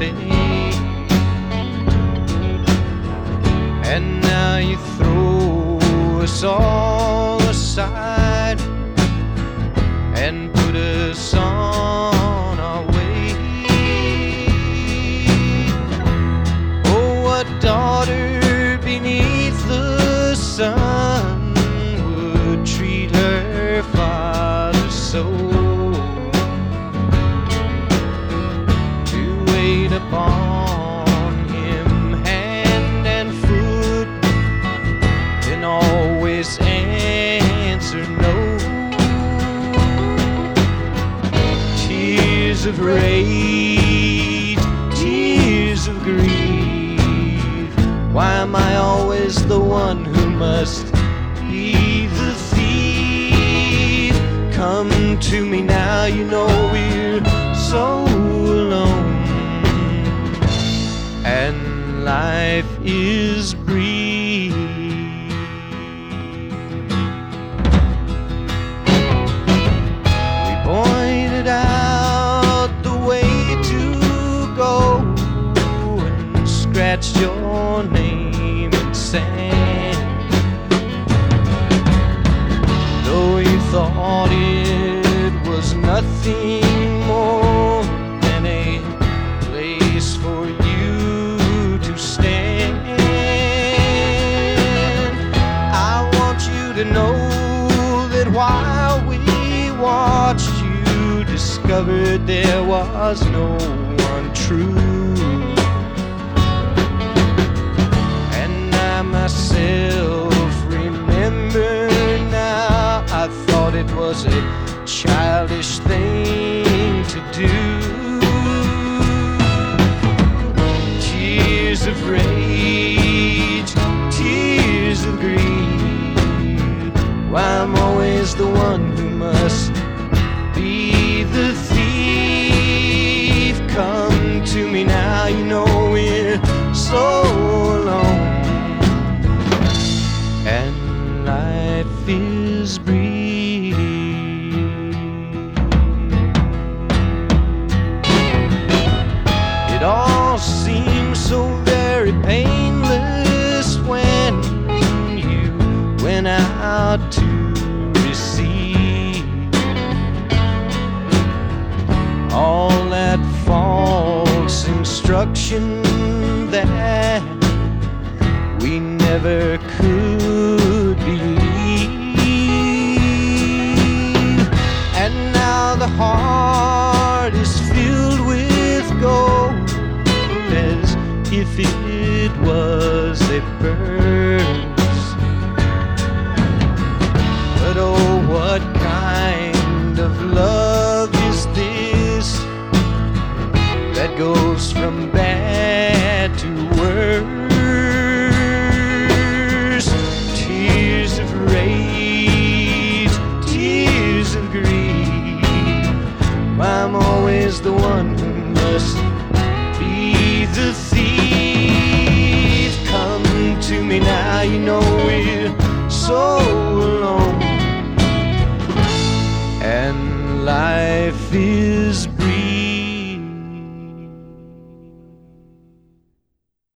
And now you throw us all. Of rage, tears of grief. Why am I always the one who must be the thief? Come to me now, you know we're so alone, and life is brief. Scratched your name in sand. Though you thought it was nothing more than a place for you to stand. I want you to know that while we watched you, discovered there was no one true. It was a childish thing to do. Tears of rage, tears of grief. Why I'm always the one who must be the to receive all that false instruction that we never could believe. And now the heart is filled with gold as if it was a bird's. Must be the thief. Come to me now, you know we're so alone, and life is brief.